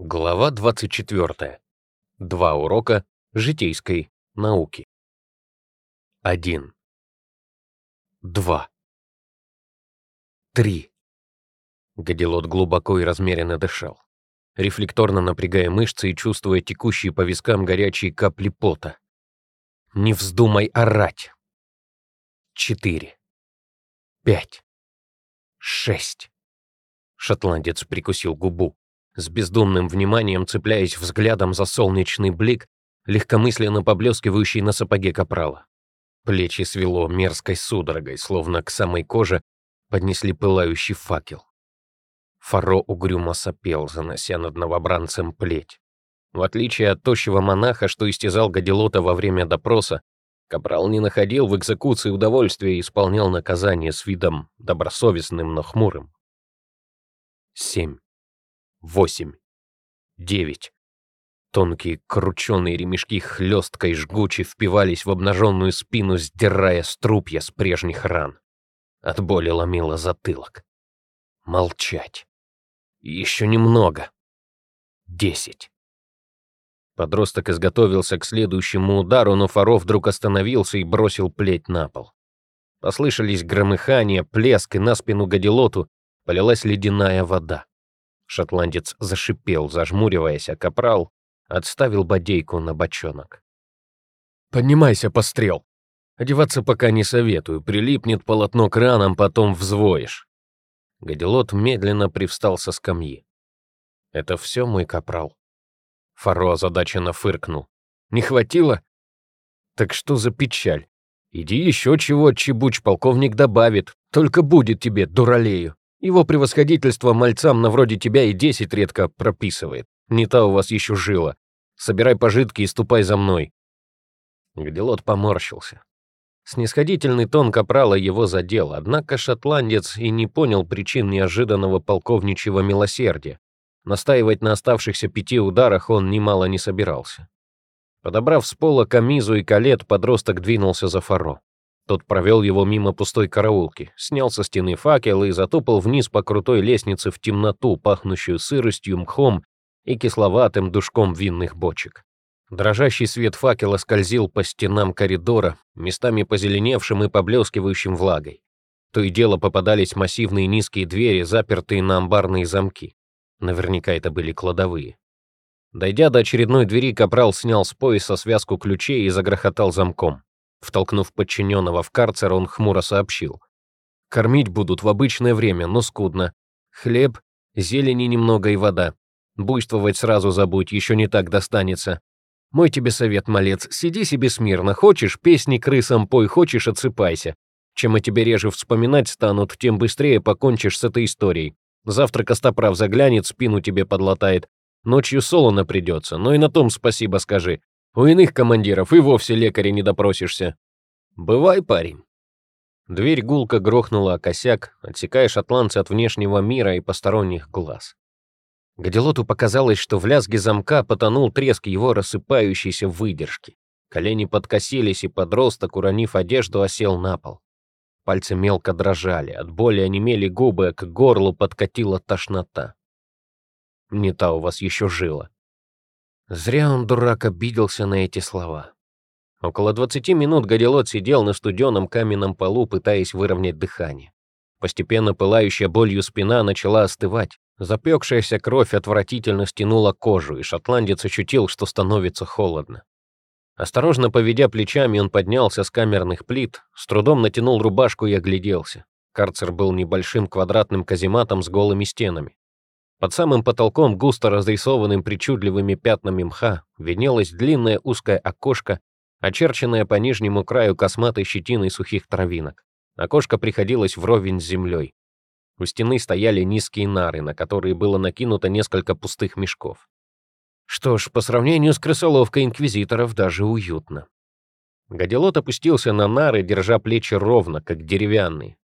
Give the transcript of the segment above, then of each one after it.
Глава 24. Два урока житейской науки. 1. 2. 3. Гадилот глубоко и размеренно дышал, рефлекторно напрягая мышцы и чувствуя текущие по вискам горячие капли пота. «Не вздумай орать!» 4. 5. 6. Шотландец прикусил губу с бездумным вниманием цепляясь взглядом за солнечный блик, легкомысленно поблескивающий на сапоге капрала. Плечи свело мерзкой судорогой, словно к самой коже поднесли пылающий факел. Фаро угрюмо сопел, занося над новобранцем плеть. В отличие от тощего монаха, что истязал Гадилота во время допроса, Капрал не находил в экзекуции удовольствия и исполнял наказание с видом добросовестным, но хмурым. Семь восемь, девять. Тонкие крученые ремешки хлесткой жгучи впивались в обнаженную спину, сдирая струпья с прежних ран. От боли ломило затылок. Молчать. Еще немного. Десять. Подросток изготовился к следующему удару, но Фаро вдруг остановился и бросил плеть на пол. Послышались громыхания, плеск, и на спину Гадилоту полилась ледяная вода. Шотландец зашипел, зажмуриваясь, а капрал отставил бодейку на бочонок. «Поднимайся, пострел. Одеваться пока не советую, прилипнет полотно к ранам, потом взвоишь». Гадилот медленно привстал со скамьи. «Это все, мой капрал?» Фаро озадаченно фыркнул. «Не хватило? Так что за печаль? Иди еще чего, чебуч полковник добавит, только будет тебе, дуралею». Его превосходительство мальцам на вроде тебя и десять редко прописывает. Не та у вас еще жила. Собирай пожитки и ступай за мной». Гделот поморщился. Снисходительный тон капрала его задел, однако шотландец и не понял причин неожиданного полковничьего милосердия. Настаивать на оставшихся пяти ударах он немало не собирался. Подобрав с пола камизу и калет, подросток двинулся за фаро. Тот провел его мимо пустой караулки, снял со стены факел и затопал вниз по крутой лестнице в темноту, пахнущую сыростью, мхом и кисловатым душком винных бочек. Дрожащий свет факела скользил по стенам коридора, местами позеленевшим и поблескивающим влагой. То и дело попадались массивные низкие двери, запертые на амбарные замки. Наверняка это были кладовые. Дойдя до очередной двери, капрал снял с пояса связку ключей и загрохотал замком. Втолкнув подчиненного в карцер, он хмуро сообщил. «Кормить будут в обычное время, но скудно. Хлеб, зелени немного и вода. Буйствовать сразу забудь, еще не так достанется. Мой тебе совет, малец, сиди себе смирно. Хочешь, песни крысам пой, хочешь, отсыпайся. Чем о тебе реже вспоминать станут, тем быстрее покончишь с этой историей. Завтра Костоправ заглянет, спину тебе подлатает. Ночью солоно придется, но и на том спасибо скажи. У иных командиров и вовсе лекаря не допросишься. Бывай, парень. Дверь гулко грохнула о косяк, отсекая шотландца от внешнего мира и посторонних глаз. Гадилоту показалось, что в лязге замка потонул треск его рассыпающейся выдержки. Колени подкосились, и подросток, уронив одежду, осел на пол. Пальцы мелко дрожали, от боли онемели губы, а к горлу подкатила тошнота. «Не та у вас еще жила», Зря он, дурак, обиделся на эти слова. Около 20 минут Гадилот сидел на студеном каменном полу, пытаясь выровнять дыхание. Постепенно пылающая болью спина начала остывать. Запекшаяся кровь отвратительно стянула кожу, и шотландец ощутил, что становится холодно. Осторожно поведя плечами, он поднялся с камерных плит, с трудом натянул рубашку и огляделся. Карцер был небольшим квадратным казематом с голыми стенами. Под самым потолком, густо разрисованным причудливыми пятнами мха, виднелось длинное узкое окошко, очерченное по нижнему краю косматой щетиной сухих травинок. Окошко приходилось вровень с землей. У стены стояли низкие нары, на которые было накинуто несколько пустых мешков. Что ж, по сравнению с крысоловкой инквизиторов даже уютно. Гадилот опустился на нары, держа плечи ровно, как деревянные.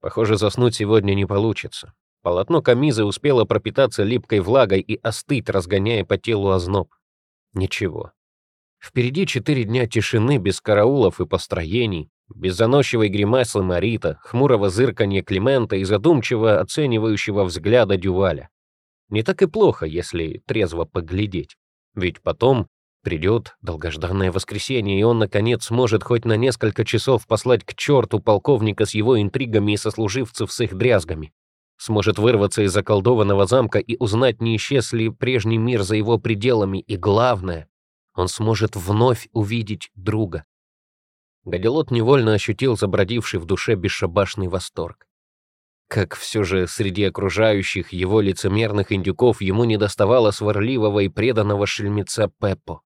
Похоже, заснуть сегодня не получится. Полотно камизы успело пропитаться липкой влагой и остыть, разгоняя по телу озноб. Ничего. Впереди четыре дня тишины без караулов и построений, без заносчивой гримасы Марита, хмурого зырканья Климента и задумчиво оценивающего взгляда Дюваля. Не так и плохо, если трезво поглядеть. Ведь потом придет долгожданное воскресенье, и он, наконец, сможет хоть на несколько часов послать к черту полковника с его интригами и сослуживцев с их дрязгами. Сможет вырваться из заколдованного замка и узнать, не исчез ли прежний мир за его пределами, и главное, он сможет вновь увидеть друга. Гадилот невольно ощутил забродивший в душе бесшабашный восторг. Как все же среди окружающих его лицемерных индюков ему не доставало сварливого и преданного шельмеца Пеппо.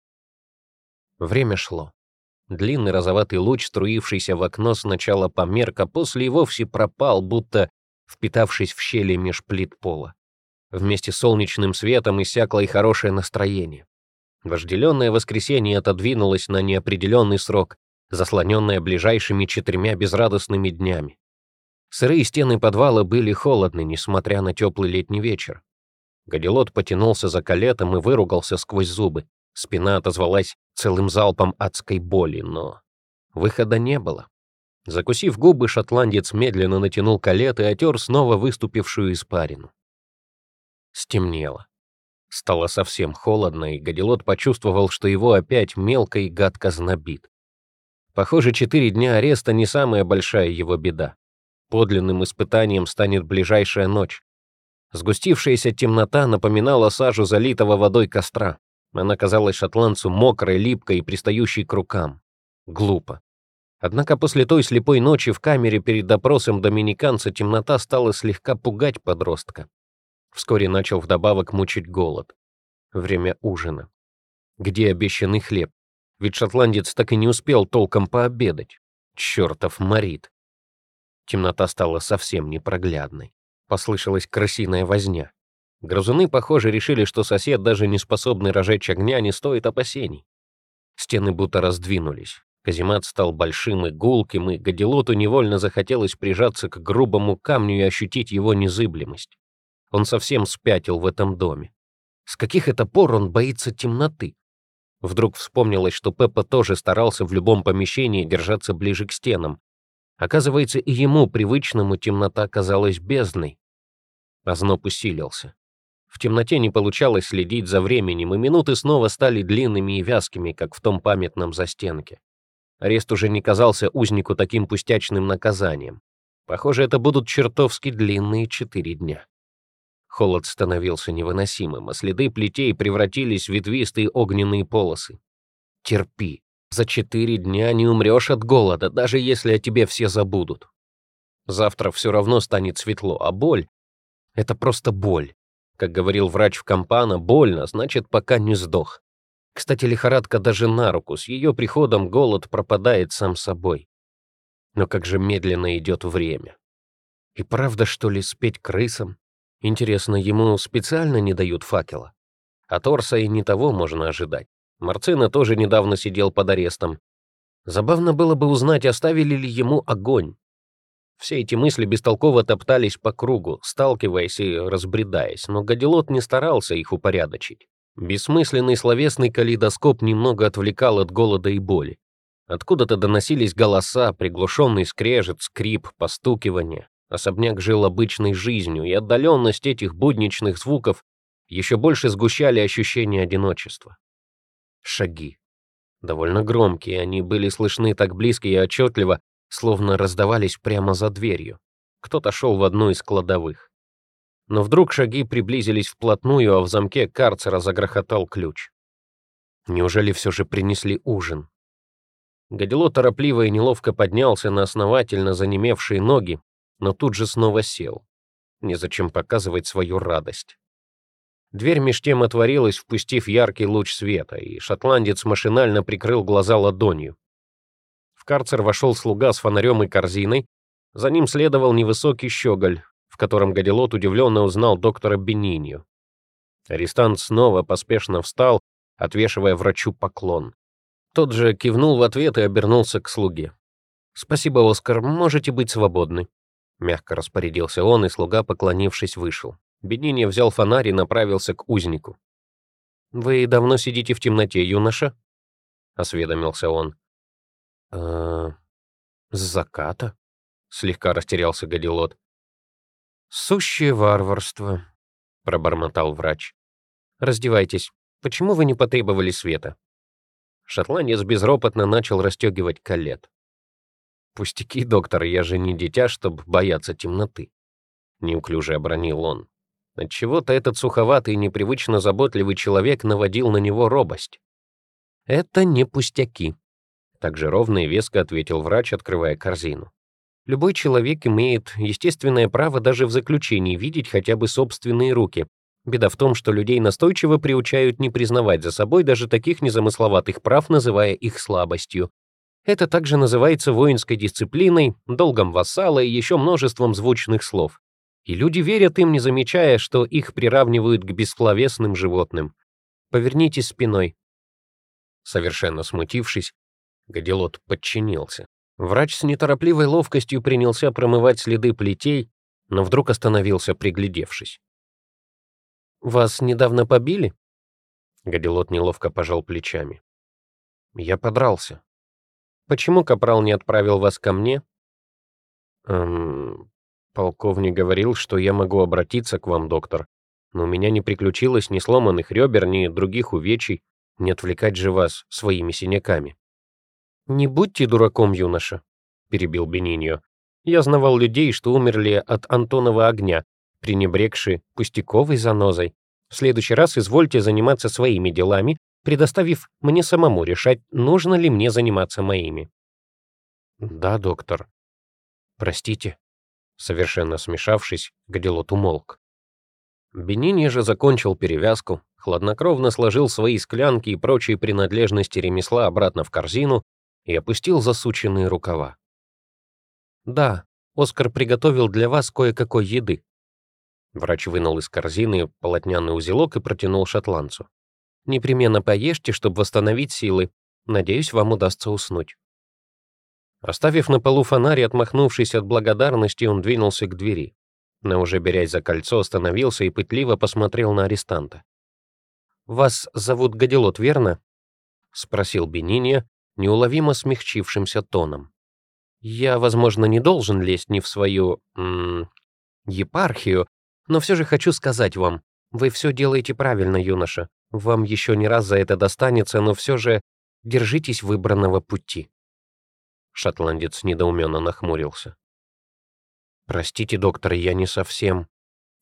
Время шло. Длинный розоватый луч, струившийся в окно, сначала померк, а после и вовсе пропал, будто впитавшись в щели меж плит пола. Вместе с солнечным светом иссякло и хорошее настроение. Вожделенное воскресенье отодвинулось на неопределенный срок, заслоненное ближайшими четырьмя безрадостными днями. Сырые стены подвала были холодны, несмотря на теплый летний вечер. Гадилот потянулся за калетом и выругался сквозь зубы. Спина отозвалась целым залпом адской боли, но выхода не было. Закусив губы, шотландец медленно натянул калет и отер снова выступившую испарину. Стемнело. Стало совсем холодно, и Гадилот почувствовал, что его опять мелко и гадко знобит. Похоже, четыре дня ареста не самая большая его беда. Подлинным испытанием станет ближайшая ночь. Сгустившаяся темнота напоминала сажу залитого водой костра. Она казалась шотландцу мокрой, липкой и пристающей к рукам. Глупо. Однако после той слепой ночи в камере перед допросом доминиканца темнота стала слегка пугать подростка. Вскоре начал вдобавок мучить голод. Время ужина. Где обещанный хлеб? Ведь шотландец так и не успел толком пообедать. Чёртов морит. Темнота стала совсем непроглядной. Послышалась крысиная возня. Грызуны, похоже, решили, что сосед, даже не способный разжечь огня, не стоит опасений. Стены будто раздвинулись. Каземат стал большим и гулким, и Гадилоту невольно захотелось прижаться к грубому камню и ощутить его незыблемость. Он совсем спятил в этом доме. С каких это пор он боится темноты? Вдруг вспомнилось, что Пеппа тоже старался в любом помещении держаться ближе к стенам, Оказывается, и ему, привычному, темнота казалась бездной. Озноб усилился. В темноте не получалось следить за временем, и минуты снова стали длинными и вязкими, как в том памятном застенке. Арест уже не казался узнику таким пустячным наказанием. Похоже, это будут чертовски длинные четыре дня. Холод становился невыносимым, а следы плетей превратились в ветвистые огненные полосы. «Терпи», за четыре дня не умрешь от голода, даже если о тебе все забудут. Завтра все равно станет светло, а боль — это просто боль. Как говорил врач в Кампана, больно, значит, пока не сдох. Кстати, лихорадка даже на руку, с ее приходом голод пропадает сам собой. Но как же медленно идет время. И правда, что ли, спеть крысам? Интересно, ему специально не дают факела? А Торса и не того можно ожидать. Марцина тоже недавно сидел под арестом. Забавно было бы узнать, оставили ли ему огонь. Все эти мысли бестолково топтались по кругу, сталкиваясь и разбредаясь, но Гадилот не старался их упорядочить. Бессмысленный словесный калейдоскоп немного отвлекал от голода и боли. Откуда-то доносились голоса, приглушенный скрежет, скрип, постукивание. Особняк жил обычной жизнью, и отдаленность этих будничных звуков еще больше сгущали ощущение одиночества. Шаги. Довольно громкие, они были слышны так близко и отчетливо, словно раздавались прямо за дверью. Кто-то шел в одну из кладовых. Но вдруг шаги приблизились вплотную, а в замке карцера загрохотал ключ. Неужели все же принесли ужин? Гадило торопливо и неловко поднялся на основательно занемевшие ноги, но тут же снова сел. Незачем показывать свою радость. Дверь меж тем отворилась, впустив яркий луч света, и шотландец машинально прикрыл глаза ладонью. В карцер вошел слуга с фонарем и корзиной, за ним следовал невысокий щеголь, в котором Гадилот удивленно узнал доктора Бенинью. Арестант снова поспешно встал, отвешивая врачу поклон. Тот же кивнул в ответ и обернулся к слуге. «Спасибо, Оскар, можете быть свободны», — мягко распорядился он, и слуга, поклонившись, вышел. Бенини взял фонарь и направился к узнику. «Вы давно сидите в темноте, юноша?» — осведомился он. «Э, «С заката?» — слегка растерялся Гадилот. «Сущее варварство. — пробормотал врач. «Раздевайтесь. Почему вы не потребовали света?» Шотландец безропотно начал расстегивать колет. «Пустяки, доктор, я же не дитя, чтобы бояться темноты», — неуклюже обронил он. Отчего-то этот суховатый и непривычно заботливый человек наводил на него робость. «Это не пустяки», — также ровно и веско ответил врач, открывая корзину. «Любой человек имеет естественное право даже в заключении видеть хотя бы собственные руки. Беда в том, что людей настойчиво приучают не признавать за собой даже таких незамысловатых прав, называя их слабостью. Это также называется воинской дисциплиной, долгом вассала и еще множеством звучных слов. И люди верят им, не замечая, что их приравнивают к бессловесным животным. Повернитесь спиной. Совершенно смутившись, Гадилот подчинился. Врач с неторопливой ловкостью принялся промывать следы плетей, но вдруг остановился, приглядевшись. «Вас недавно побили?» Гадилот неловко пожал плечами. «Я подрался. Почему Капрал не отправил вас ко мне?» «Эм, полковник говорил, что я могу обратиться к вам, доктор, но у меня не приключилось ни сломанных ребер, ни других увечий, не отвлекать же вас своими синяками». «Не будьте дураком, юноша», — перебил Бениньо. «Я знавал людей, что умерли от Антонова огня, пренебрегши пустяковой занозой. В следующий раз извольте заниматься своими делами, предоставив мне самому решать, нужно ли мне заниматься моими. Да, доктор. Простите. Совершенно смешавшись, Гадилот умолк. Бенини же закончил перевязку, хладнокровно сложил свои склянки и прочие принадлежности ремесла обратно в корзину и опустил засученные рукава. «Да, Оскар приготовил для вас кое-какой еды», Врач вынул из корзины полотняный узелок и протянул шотландцу. «Непременно поешьте, чтобы восстановить силы. Надеюсь, вам удастся уснуть». Оставив на полу фонарь, отмахнувшись от благодарности, он двинулся к двери. Но уже берясь за кольцо, остановился и пытливо посмотрел на арестанта. «Вас зовут Гадилот, верно?» — спросил Бениния, неуловимо смягчившимся тоном. «Я, возможно, не должен лезть не в свою... М -м, епархию, но все же хочу сказать вам, вы все делаете правильно, юноша. Вам еще не раз за это достанется, но все же держитесь выбранного пути». Шотландец недоуменно нахмурился. «Простите, доктор, я не совсем...»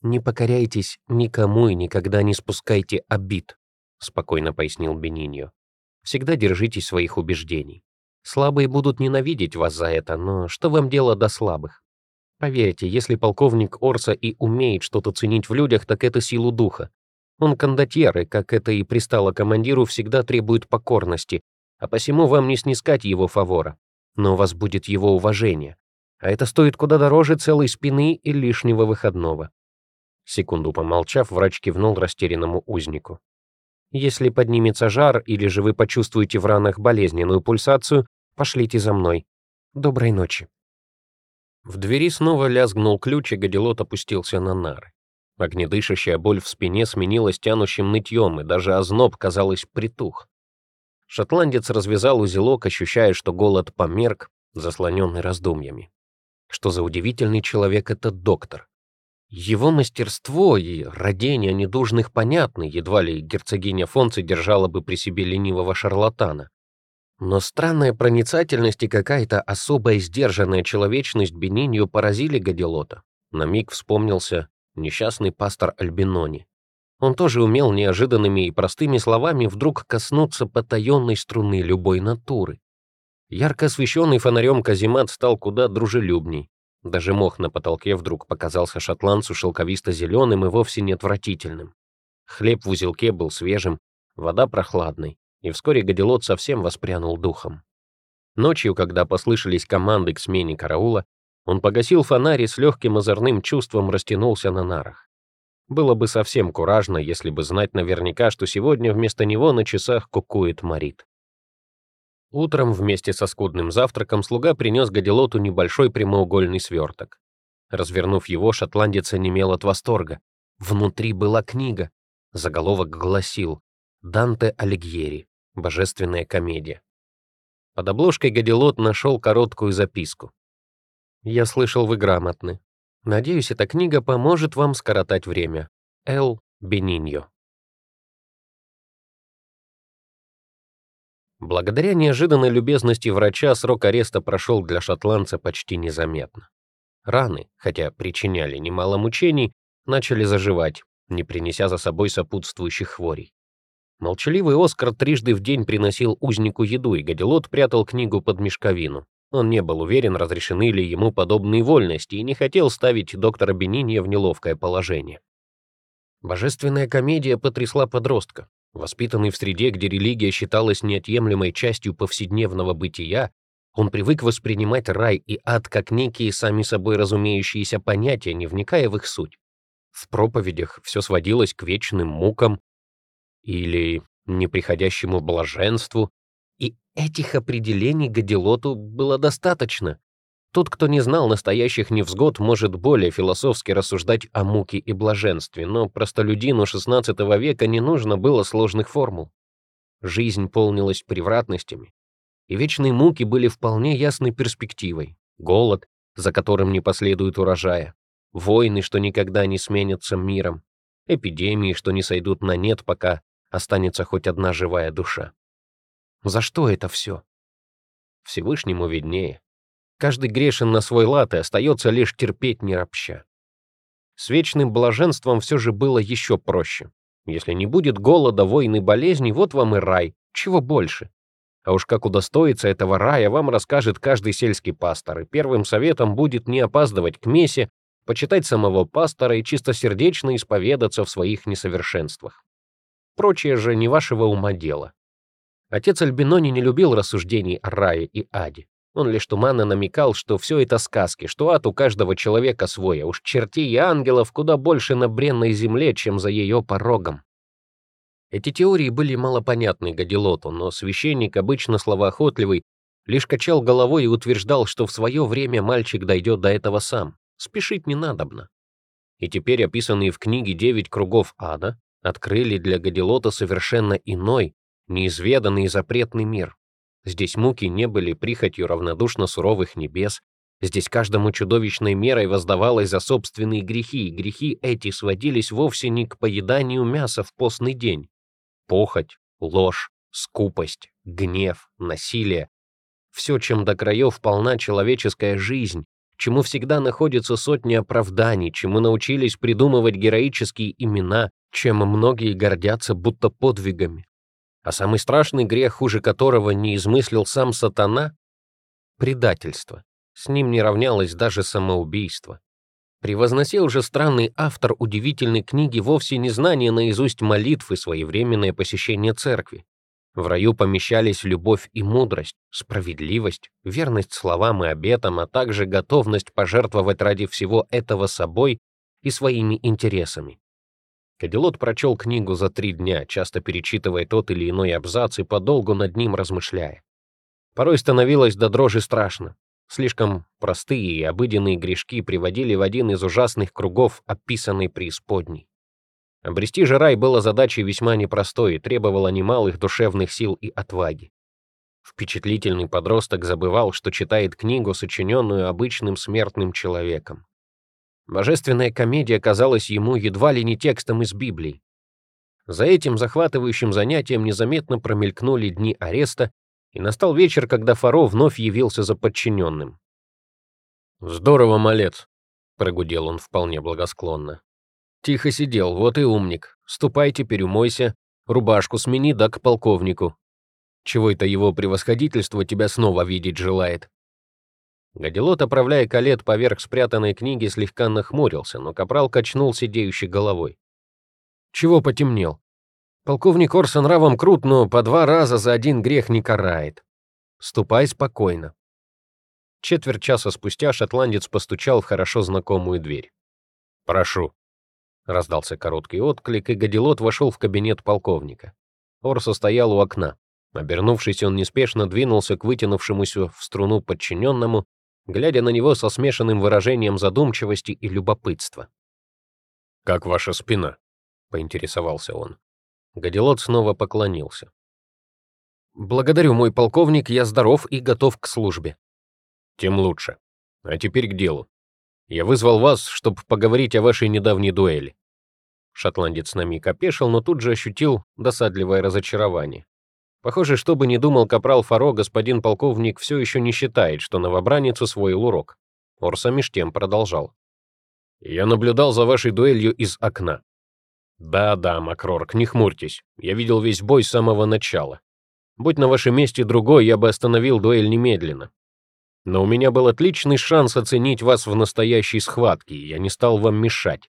«Не покоряйтесь никому и никогда не спускайте обид», — спокойно пояснил Бениньо. «Всегда держитесь своих убеждений. Слабые будут ненавидеть вас за это, но что вам дело до слабых? Поверьте, если полковник Орса и умеет что-то ценить в людях, так это силу духа. Он кондотьер, и, как это и пристало командиру, всегда требует покорности, а посему вам не снискать его фавора. Но у вас будет его уважение. А это стоит куда дороже целой спины и лишнего выходного. Секунду помолчав, врач кивнул растерянному узнику. Если поднимется жар или же вы почувствуете в ранах болезненную пульсацию, пошлите за мной. Доброй ночи. В двери снова лязгнул ключ, и Гадилот опустился на нары. Огнедышащая боль в спине сменилась тянущим нытьем, и даже озноб, казалось, притух. Шотландец развязал узелок, ощущая, что голод померк, заслоненный раздумьями. Что за удивительный человек этот доктор? Его мастерство и родение недужных понятны, едва ли герцогиня Фонци держала бы при себе ленивого шарлатана. Но странная проницательность и какая-то особая сдержанная человечность Бенинью поразили Гадилота. На миг вспомнился несчастный пастор Альбинони. Он тоже умел неожиданными и простыми словами вдруг коснуться потаенной струны любой натуры. Ярко освещенный фонарем каземат стал куда дружелюбней. Даже мох на потолке вдруг показался шотландцу шелковисто-зеленым и вовсе не отвратительным. Хлеб в узелке был свежим, вода прохладной и вскоре Гадилот совсем воспрянул духом. Ночью, когда послышались команды к смене караула, он погасил фонарь и с легким озорным чувством растянулся на нарах. Было бы совсем куражно, если бы знать наверняка, что сегодня вместо него на часах кукует Марит. Утром вместе со скудным завтраком слуга принес Гадилоту небольшой прямоугольный сверток. Развернув его, шотландец онемел от восторга. Внутри была книга. Заголовок гласил «Данте Алигьери. Божественная комедия. Под обложкой Гадилот нашел короткую записку. «Я слышал, вы грамотны. Надеюсь, эта книга поможет вам скоротать время. Эл Бениньо. Благодаря неожиданной любезности врача срок ареста прошел для шотландца почти незаметно. Раны, хотя причиняли немало мучений, начали заживать, не принеся за собой сопутствующих хворей. Молчаливый Оскар трижды в день приносил узнику еду, и Гадилот прятал книгу под мешковину. Он не был уверен, разрешены ли ему подобные вольности, и не хотел ставить доктора Бенинья в неловкое положение. Божественная комедия потрясла подростка. Воспитанный в среде, где религия считалась неотъемлемой частью повседневного бытия, он привык воспринимать рай и ад как некие сами собой разумеющиеся понятия, не вникая в их суть. В проповедях все сводилось к вечным мукам, или неприходящему блаженству, и этих определений Гадилоту было достаточно. Тот, кто не знал настоящих невзгод, может более философски рассуждать о муке и блаженстве, но простолюдину XVI века не нужно было сложных формул. Жизнь полнилась превратностями, и вечные муки были вполне ясной перспективой. Голод, за которым не последует урожая, войны, что никогда не сменятся миром, эпидемии, что не сойдут на нет, пока останется хоть одна живая душа. За что это все? Всевышнему виднее. Каждый грешен на свой лад, и остается лишь терпеть не ропща. С вечным блаженством все же было еще проще. Если не будет голода, войны, болезней, вот вам и рай. Чего больше? А уж как удостоиться этого рая, вам расскажет каждый сельский пастор, и первым советом будет не опаздывать к месе, почитать самого пастора и чистосердечно исповедаться в своих несовершенствах. Прочее же не вашего ума дело. Отец Альбинони не любил рассуждений о рае и аде. Он лишь туманно намекал, что все это сказки, что ад у каждого человека свой, а уж чертей и ангелов куда больше на бренной земле, чем за ее порогом. Эти теории были малопонятны Гадилоту, но священник, обычно словоохотливый, лишь качал головой и утверждал, что в свое время мальчик дойдет до этого сам. Спешить не надобно. И теперь описанные в книге «Девять кругов ада» открыли для Гадилота совершенно иной, неизведанный и запретный мир. Здесь муки не были прихотью равнодушно суровых небес, здесь каждому чудовищной мерой воздавалось за собственные грехи, и грехи эти сводились вовсе не к поеданию мяса в постный день. Похоть, ложь, скупость, гнев, насилие — все, чем до краев полна человеческая жизнь, чему всегда находятся сотни оправданий, чему научились придумывать героические имена, чем многие гордятся будто подвигами. А самый страшный грех, хуже которого не измыслил сам сатана — предательство. С ним не равнялось даже самоубийство. Превозносил же странный автор удивительной книги вовсе не знание наизусть молитвы, своевременное посещение церкви. В раю помещались любовь и мудрость, справедливость, верность словам и обетам, а также готовность пожертвовать ради всего этого собой и своими интересами. Кадилот прочел книгу за три дня, часто перечитывая тот или иной абзац и подолгу над ним размышляя. Порой становилось до дрожи страшно. Слишком простые и обыденные грешки приводили в один из ужасных кругов описанной преисподней. Обрести же рай было задачей весьма непростой и требовало немалых душевных сил и отваги. Впечатлительный подросток забывал, что читает книгу, сочиненную обычным смертным человеком. Божественная комедия казалась ему едва ли не текстом из Библии. За этим захватывающим занятием незаметно промелькнули дни ареста, и настал вечер, когда Фаро вновь явился за подчиненным. «Здорово, малец», — прогудел он вполне благосклонно. «Тихо сидел, вот и умник. Ступай теперь умойся, рубашку смени, да к полковнику. Чего это его превосходительство тебя снова видеть желает?» Гадилот, оправляя колет поверх спрятанной книги, слегка нахмурился, но капрал качнул сидеющей головой. «Чего потемнел? Полковник Орсон нравом крут, но по два раза за один грех не карает. Ступай спокойно». Четверть часа спустя шотландец постучал в хорошо знакомую дверь. «Прошу», — раздался короткий отклик, и Гадилот вошел в кабинет полковника. Орсо стоял у окна. Обернувшись, он неспешно двинулся к вытянувшемуся в струну подчиненному глядя на него со смешанным выражением задумчивости и любопытства. «Как ваша спина?» — поинтересовался он. Гадилот снова поклонился. «Благодарю, мой полковник, я здоров и готов к службе». «Тем лучше. А теперь к делу. Я вызвал вас, чтобы поговорить о вашей недавней дуэли». Шотландец на миг опешил, но тут же ощутил досадливое разочарование. Похоже, что бы ни думал капрал Фаро, господин полковник все еще не считает, что новобранец усвоил урок. Орса меж тем продолжал. «Я наблюдал за вашей дуэлью из окна. Да-да, Макрорк, не хмурьтесь. Я видел весь бой с самого начала. Будь на вашем месте другой, я бы остановил дуэль немедленно. Но у меня был отличный шанс оценить вас в настоящей схватке, и я не стал вам мешать.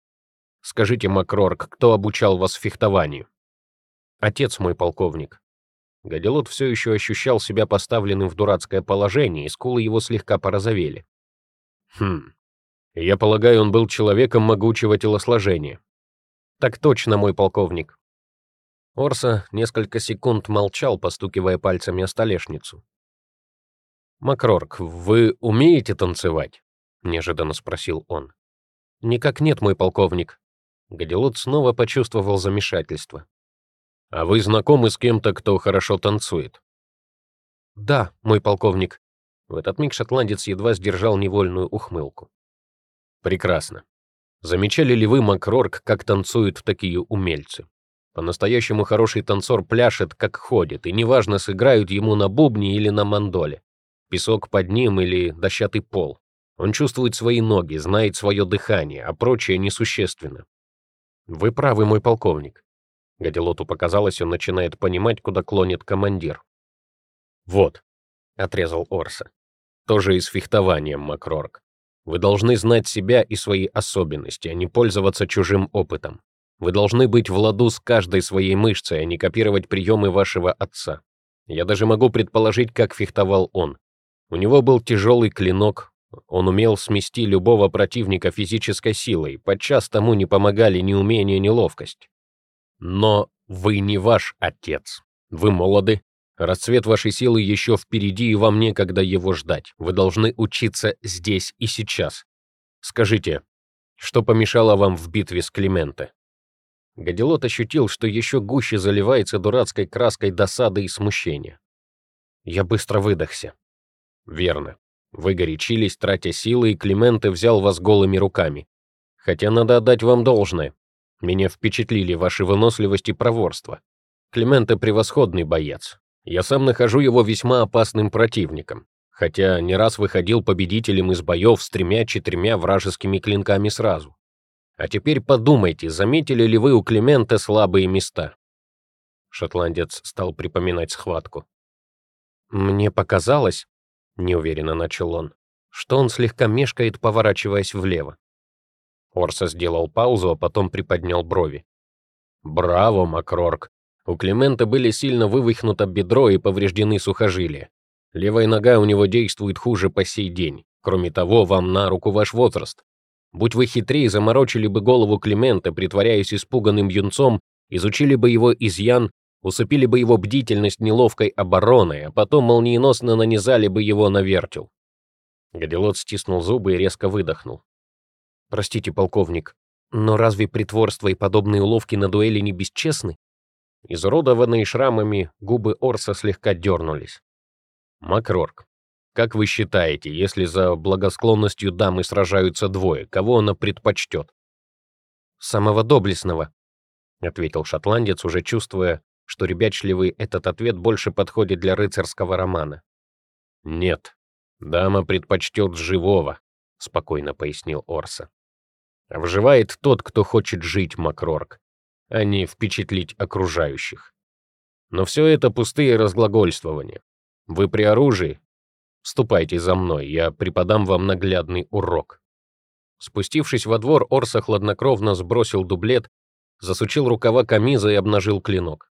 Скажите, Макрорк, кто обучал вас фехтованию? Отец мой полковник. Гадилот все еще ощущал себя поставленным в дурацкое положение, и скулы его слегка порозовели. Хм. Я полагаю, он был человеком могучего телосложения. Так точно, мой полковник. Орса несколько секунд молчал, постукивая пальцами о столешницу. «Макрорк, вы умеете танцевать?» — неожиданно спросил он. «Никак нет, мой полковник». Гадилот снова почувствовал замешательство. А вы знакомы с кем-то, кто хорошо танцует? Да, мой полковник. В этот миг шотландец едва сдержал невольную ухмылку. Прекрасно. Замечали ли вы, Макрорк, как танцуют такие умельцы? По-настоящему хороший танцор пляшет, как ходит, и неважно, сыграют ему на бубне или на мандоле. Песок под ним или дощатый пол. Он чувствует свои ноги, знает свое дыхание, а прочее несущественно. Вы правы, мой полковник. Гадилоту показалось, он начинает понимать, куда клонит командир. «Вот», — отрезал Орса. «Тоже и с фехтованием, Макрорг. Вы должны знать себя и свои особенности, а не пользоваться чужим опытом. Вы должны быть в ладу с каждой своей мышцей, а не копировать приемы вашего отца. Я даже могу предположить, как фехтовал он. У него был тяжелый клинок, он умел смести любого противника физической силой, подчас тому не помогали ни умение, ни ловкость. Но вы не ваш отец. Вы молоды. Расцвет вашей силы еще впереди, и вам некогда его ждать. Вы должны учиться здесь и сейчас. Скажите, что помешало вам в битве с Клименте? Гадилот ощутил, что еще гуще заливается дурацкой краской досады и смущения. Я быстро выдохся. Верно. Вы горячились, тратя силы, и Клименте взял вас голыми руками. Хотя надо отдать вам должное. Меня впечатлили ваши выносливость и проворство. Клименте превосходный боец. Я сам нахожу его весьма опасным противником, хотя не раз выходил победителем из боев с тремя-четырьмя вражескими клинками сразу. А теперь подумайте, заметили ли вы у Климента слабые места?» Шотландец стал припоминать схватку. «Мне показалось», — неуверенно начал он, что он слегка мешкает, поворачиваясь влево. Орса сделал паузу, а потом приподнял брови. «Браво, Макрорк! У Климента были сильно вывихнуто бедро и повреждены сухожилия. Левая нога у него действует хуже по сей день. Кроме того, вам на руку ваш возраст. Будь вы хитрее, заморочили бы голову Климента, притворяясь испуганным юнцом, изучили бы его изъян, усыпили бы его бдительность неловкой обороной, а потом молниеносно нанизали бы его на вертел». Гадилот стиснул зубы и резко выдохнул. Простите, полковник, но разве притворство и подобные уловки на дуэли не бесчестны? Изуродованные шрамами губы Орса слегка дернулись. Макрорк, как вы считаете, если за благосклонностью дамы сражаются двое, кого она предпочтет? Самого доблестного, ответил шотландец, уже чувствуя, что ребячливый этот ответ больше подходит для рыцарского романа. Нет, дама предпочтет живого, спокойно пояснил Орса. Вживает тот, кто хочет жить, Макрорг, а не впечатлить окружающих. Но все это пустые разглагольствования. Вы при оружии? Ступайте за мной, я преподам вам наглядный урок. Спустившись во двор, Орса хладнокровно сбросил дублет, засучил рукава камиза и обнажил клинок.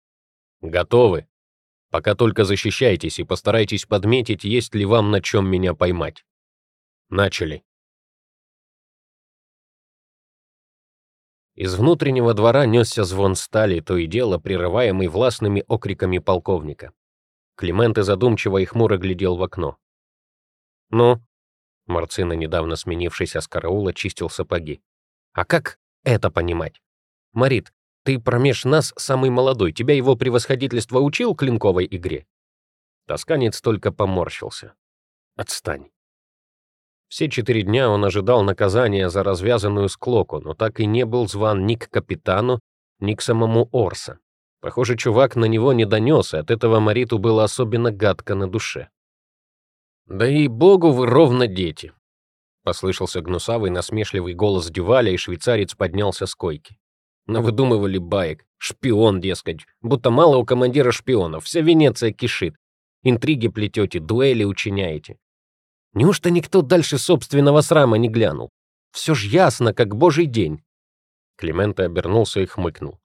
Готовы? Пока только защищайтесь и постарайтесь подметить, есть ли вам на чем меня поймать. Начали. Из внутреннего двора несся звон стали, то и дело прерываемый властными окриками полковника. Клименты задумчиво и хмуро глядел в окно. «Ну?» Марцина, недавно сменившийся с караула, чистил сапоги. «А как это понимать? Марит, ты промеж нас самый молодой, тебя его превосходительство учил клинковой игре?» Тосканец только поморщился. «Отстань». Все четыре дня он ожидал наказания за развязанную склоку, но так и не был зван ни к капитану, ни к самому Орса. Похоже, чувак на него не донес, и от этого Мариту было особенно гадко на душе. «Да и богу вы ровно дети!» Послышался гнусавый насмешливый голос Дюваля, и швейцарец поднялся с койки. Навыдумывали баек. Шпион, дескать. Будто мало у командира шпионов. Вся Венеция кишит. Интриги плетете, дуэли учиняете. Неужто никто дальше собственного срама не глянул? Все ж ясно, как божий день. Клименто обернулся и хмыкнул.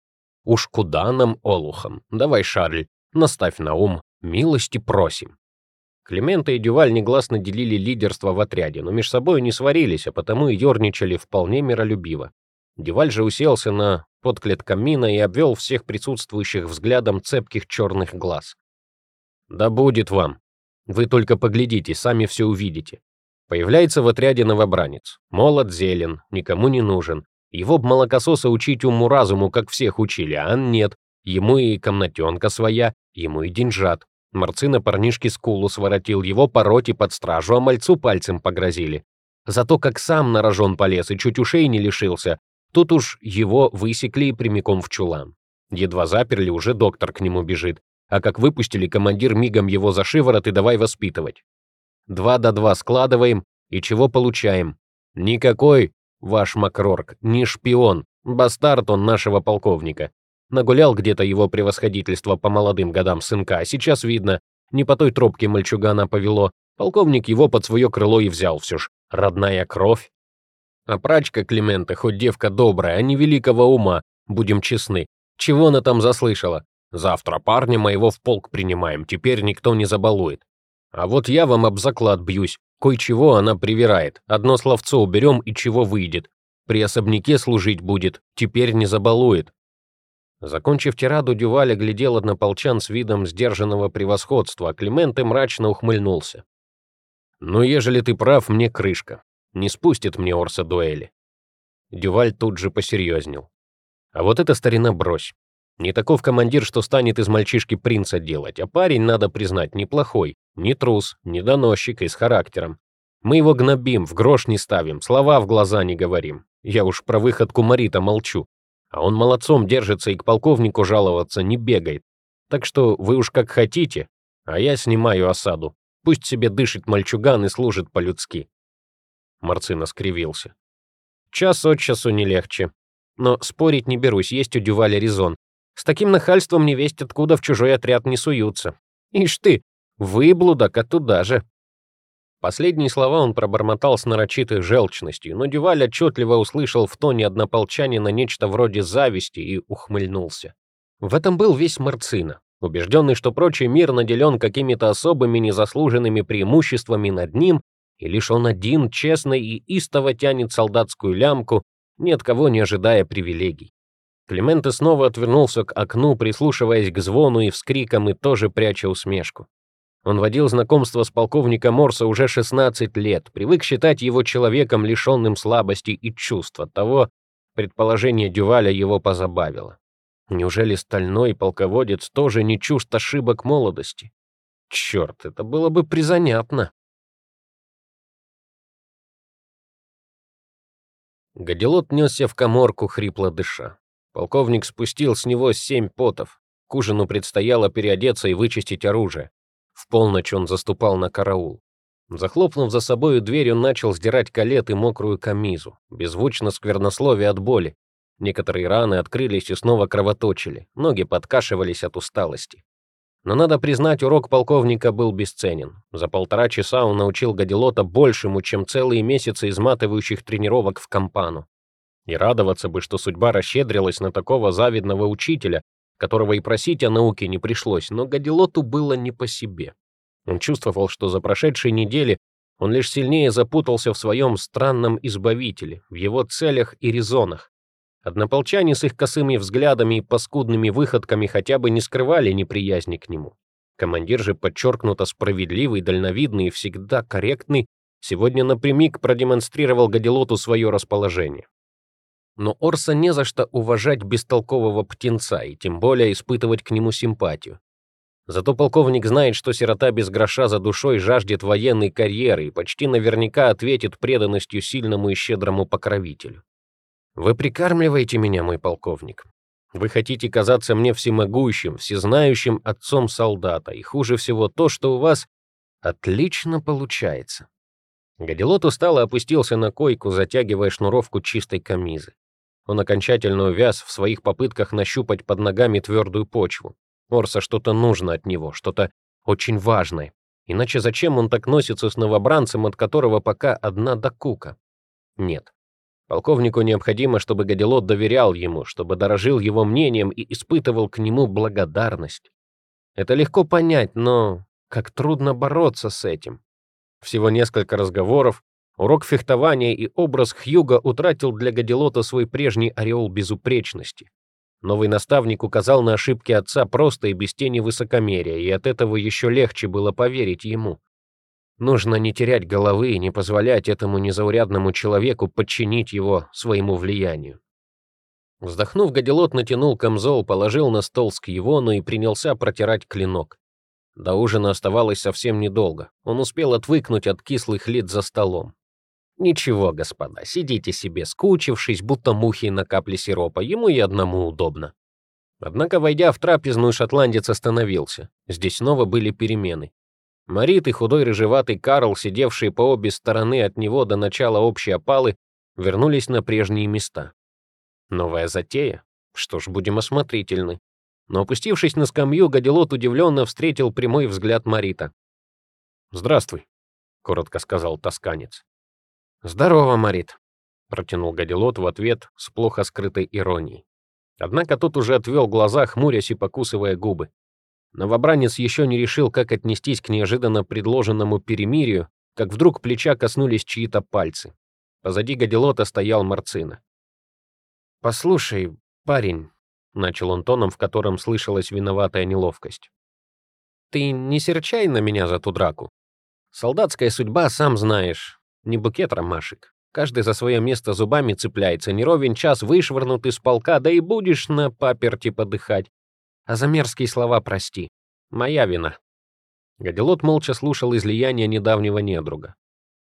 Уж куда нам, олухам? Давай, Шарль, наставь на ум, милости просим. Климента и Дюваль негласно делили лидерство в отряде, но между собой не сварились, а потому и ерничали вполне миролюбиво. Дюваль же уселся на подклет камина и обвел всех присутствующих взглядом цепких черных глаз. «Да будет вам. Вы только поглядите, сами все увидите. Появляется в отряде новобранец. Молод, зелен, никому не нужен. Его б молокососа учить уму-разуму, как всех учили, а нет. Ему и комнатенка своя, ему и деньжат. Марцина парнишке скулу своротил, его по роте под стражу, а мальцу пальцем погрозили. Зато как сам на рожон полез и чуть ушей не лишился, тут уж его высекли прямиком в чулан. Едва заперли, уже доктор к нему бежит. А как выпустили, командир мигом его за шиворот и давай воспитывать. Два до два складываем, и чего получаем? Никакой ваш Макрорк, не шпион, бастард он нашего полковника. Нагулял где-то его превосходительство по молодым годам сынка, а сейчас видно, не по той тропке мальчугана повело. Полковник его под свое крыло и взял все ж. Родная кровь. А прачка Климента, хоть девка добрая, а не великого ума, будем честны. Чего она там заслышала? Завтра парня моего в полк принимаем, теперь никто не забалует. А вот я вам об заклад бьюсь. Кое-чего она привирает. Одно словцо уберем, и чего выйдет. При особняке служить будет, теперь не забалует. Закончив тираду, Дюваль глядел однополчан с видом сдержанного превосходства, а Клименте мрачно ухмыльнулся. «Ну, ежели ты прав, мне крышка. Не спустит мне Орса дуэли». Дюваль тут же посерьезнел. «А вот это старина брось. Не таков командир, что станет из мальчишки принца делать, а парень, надо признать, неплохой, не трус, не доносчик и с характером. Мы его гнобим, в грош не ставим, слова в глаза не говорим. Я уж про выходку Марита молчу. А он молодцом держится и к полковнику жаловаться не бегает. Так что вы уж как хотите, а я снимаю осаду. Пусть себе дышит мальчуган и служит по-людски». Марцина скривился. «Час от часу не легче. Но спорить не берусь, есть у Дюваля резон. С таким нахальством не весть откуда в чужой отряд не суются. Ишь ты, выблудок, а туда же. Последние слова он пробормотал с нарочитой желчностью, но Дюваль отчетливо услышал в тоне однополчанина нечто вроде зависти и ухмыльнулся. В этом был весь Марцина, убежденный, что прочий мир наделен какими-то особыми незаслуженными преимуществами над ним, и лишь он один честно и истово тянет солдатскую лямку, ни от кого не ожидая привилегий. Клименте снова отвернулся к окну, прислушиваясь к звону и вскрикам и тоже пряча усмешку. Он водил знакомство с полковником Морса уже 16 лет, привык считать его человеком, лишенным слабости и чувств. От того предположение Дюваля его позабавило. Неужели стальной полководец тоже не чужд ошибок молодости? Черт, это было бы призанятно. Гадилот несся в коморку, хрипло дыша. Полковник спустил с него семь потов. К ужину предстояло переодеться и вычистить оружие. В полночь он заступал на караул. Захлопнув за собою дверь, он начал сдирать калет и мокрую камизу, беззвучно сквернословие от боли. Некоторые раны открылись и снова кровоточили, ноги подкашивались от усталости. Но надо признать, урок полковника был бесценен. За полтора часа он научил Гадилота большему, чем целые месяцы изматывающих тренировок в Кампану. И радоваться бы, что судьба расщедрилась на такого завидного учителя, которого и просить о науке не пришлось, но Гадилоту было не по себе. Он чувствовал, что за прошедшие недели он лишь сильнее запутался в своем странном избавителе, в его целях и резонах. Однополчане с их косыми взглядами и паскудными выходками хотя бы не скрывали неприязни к нему. Командир же подчеркнуто справедливый, дальновидный и всегда корректный, сегодня напрямик продемонстрировал Гадилоту свое расположение но Орса не за что уважать бестолкового птенца и тем более испытывать к нему симпатию. Зато полковник знает, что сирота без гроша за душой жаждет военной карьеры и почти наверняка ответит преданностью сильному и щедрому покровителю. Вы прикармливаете меня, мой полковник. Вы хотите казаться мне всемогущим, всезнающим отцом солдата, и хуже всего то, что у вас отлично получается. Гадилот устало опустился на койку, затягивая шнуровку чистой камизы. Он окончательно увяз в своих попытках нащупать под ногами твердую почву. Орса что-то нужно от него, что-то очень важное. Иначе зачем он так носится с новобранцем, от которого пока одна докука? Нет. Полковнику необходимо, чтобы Гадилот доверял ему, чтобы дорожил его мнением и испытывал к нему благодарность. Это легко понять, но как трудно бороться с этим. Всего несколько разговоров, урок фехтования и образ Хьюга утратил для Гадилота свой прежний ореол безупречности. Новый наставник указал на ошибки отца просто и без тени высокомерия, и от этого еще легче было поверить ему. Нужно не терять головы и не позволять этому незаурядному человеку подчинить его своему влиянию. Вздохнув, Гадилот натянул камзол, положил на стол скьевону и принялся протирать клинок. До ужина оставалось совсем недолго. Он успел отвыкнуть от кислых лет за столом. Ничего, господа, сидите себе, скучившись, будто мухи на капле сиропа, ему и одному удобно. Однако, войдя в трапезную, шотландец остановился. Здесь снова были перемены. Марит и худой рыжеватый Карл, сидевшие по обе стороны от него до начала общей опалы, вернулись на прежние места. Новая затея? Что ж, будем осмотрительны. Но опустившись на скамью, Гадилот удивленно встретил прямой взгляд Марита. «Здравствуй», — коротко сказал тосканец. «Здорово, Марит», — протянул Гадилот в ответ с плохо скрытой иронией. Однако тот уже отвел глаза, хмурясь и покусывая губы. Новобранец еще не решил, как отнестись к неожиданно предложенному перемирию, как вдруг плеча коснулись чьи-то пальцы. Позади Гадилота стоял Марцина. «Послушай, парень», — начал он тоном, в котором слышалась виноватая неловкость. «Ты не серчай на меня за ту драку. Солдатская судьба, сам знаешь, не букет ромашек. Каждый за свое место зубами цепляется, не ровен час вышвырнут из полка, да и будешь на паперти подыхать. А за мерзкие слова прости. Моя вина. Гадилот молча слушал излияние недавнего недруга.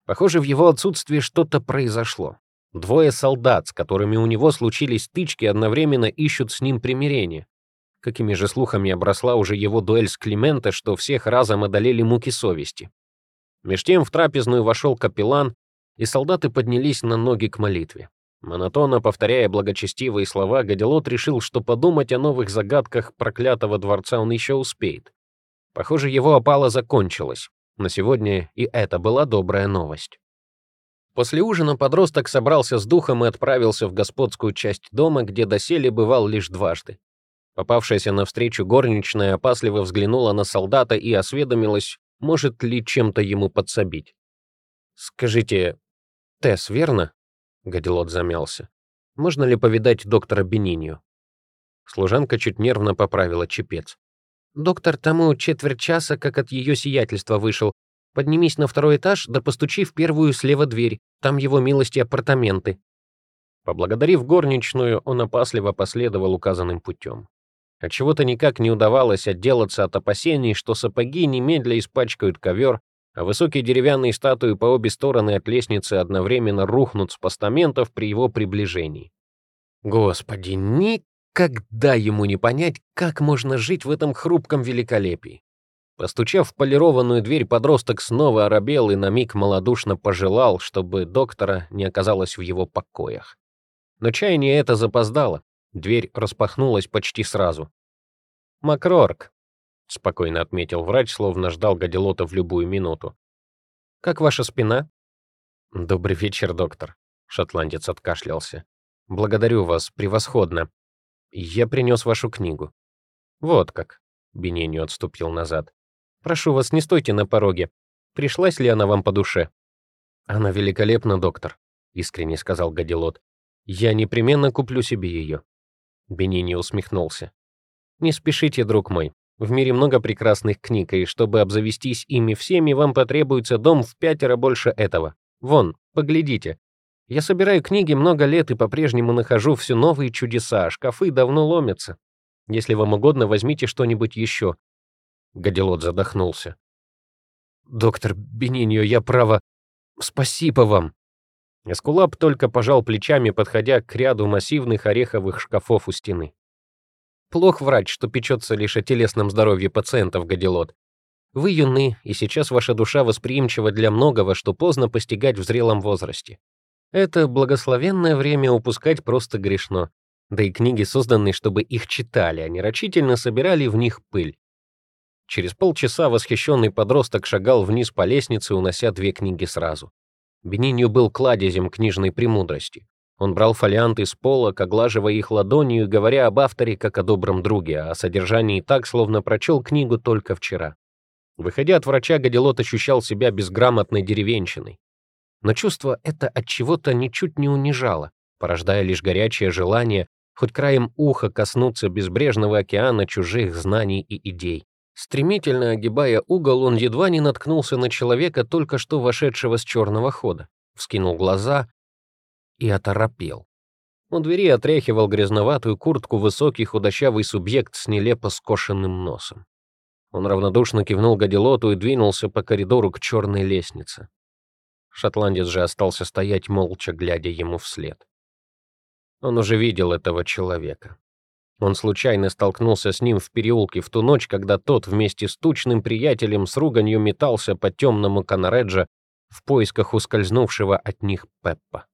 Похоже, в его отсутствии что-то произошло. Двое солдат, с которыми у него случились стычки, одновременно ищут с ним примирение. Какими же слухами обросла уже его дуэль с Климента, что всех разом одолели муки совести. Меж тем в трапезную вошел капеллан, и солдаты поднялись на ноги к молитве. Монотонно повторяя благочестивые слова, Гадилот решил, что подумать о новых загадках проклятого дворца он еще успеет. Похоже, его опала закончилась. На сегодня и это была добрая новость. После ужина подросток собрался с духом и отправился в господскую часть дома, где доселе бывал лишь дважды. Попавшаяся навстречу горничная опасливо взглянула на солдата и осведомилась, может ли чем-то ему подсобить. «Скажите, Тесс, верно?» — Гадилот замялся. «Можно ли повидать доктора Бенинью?» Служанка чуть нервно поправила чепец. «Доктор тому четверть часа, как от ее сиятельства вышел. Поднимись на второй этаж, да постучи в первую слева дверь. Там его милости апартаменты». Поблагодарив горничную, он опасливо последовал указанным путем. Отчего-то никак не удавалось отделаться от опасений, что сапоги немедля испачкают ковер, а высокие деревянные статуи по обе стороны от лестницы одновременно рухнут с постаментов при его приближении. Господи, никогда ему не понять, как можно жить в этом хрупком великолепии. Постучав в полированную дверь, подросток снова оробел и на миг малодушно пожелал, чтобы доктора не оказалось в его покоях. Но чаяние это запоздало. Дверь распахнулась почти сразу. «Макрорк», — спокойно отметил врач, словно ждал Гадилота в любую минуту. «Как ваша спина?» «Добрый вечер, доктор», — шотландец откашлялся. «Благодарю вас, превосходно. Я принес вашу книгу». «Вот как», — Бененью отступил назад. «Прошу вас, не стойте на пороге. Пришлась ли она вам по душе?» «Она великолепна, доктор», — искренне сказал Гадилот. «Я непременно куплю себе ее». Бенини усмехнулся. «Не спешите, друг мой. В мире много прекрасных книг, и чтобы обзавестись ими всеми, вам потребуется дом в пятеро больше этого. Вон, поглядите. Я собираю книги много лет и по-прежнему нахожу все новые чудеса, а шкафы давно ломятся. Если вам угодно, возьмите что-нибудь еще. Гадилот задохнулся. «Доктор Бениньо, я право... Спасибо вам!» Эскулап только пожал плечами, подходя к ряду массивных ореховых шкафов у стены. «Плох врач, что печется лишь о телесном здоровье пациентов, Гадилот. Вы юны, и сейчас ваша душа восприимчива для многого, что поздно постигать в зрелом возрасте. Это благословенное время упускать просто грешно. Да и книги созданы, чтобы их читали, а не рачительно собирали в них пыль. Через полчаса восхищенный подросток шагал вниз по лестнице, унося две книги сразу. Бенинью был кладезем книжной премудрости. Он брал фолианты с полок, оглаживая их ладонью говоря об авторе как о добром друге, а о содержании так, словно прочел книгу только вчера. Выходя от врача, Гадилот ощущал себя безграмотной деревенщиной. Но чувство это от чего-то ничуть не унижало, порождая лишь горячее желание хоть краем уха коснуться безбрежного океана чужих знаний и идей. Стремительно огибая угол, он едва не наткнулся на человека, только что вошедшего с черного хода. Вскинул глаза и оторопел. У двери отряхивал грязноватую куртку высокий худощавый субъект с нелепо скошенным носом. Он равнодушно кивнул Гадилоту и двинулся по коридору к черной лестнице. Шотландец же остался стоять молча, глядя ему вслед. Он уже видел этого человека. Он случайно столкнулся с ним в переулке в ту ночь, когда тот вместе с тучным приятелем с руганью метался по темному Канареджа в поисках ускользнувшего от них Пеппа.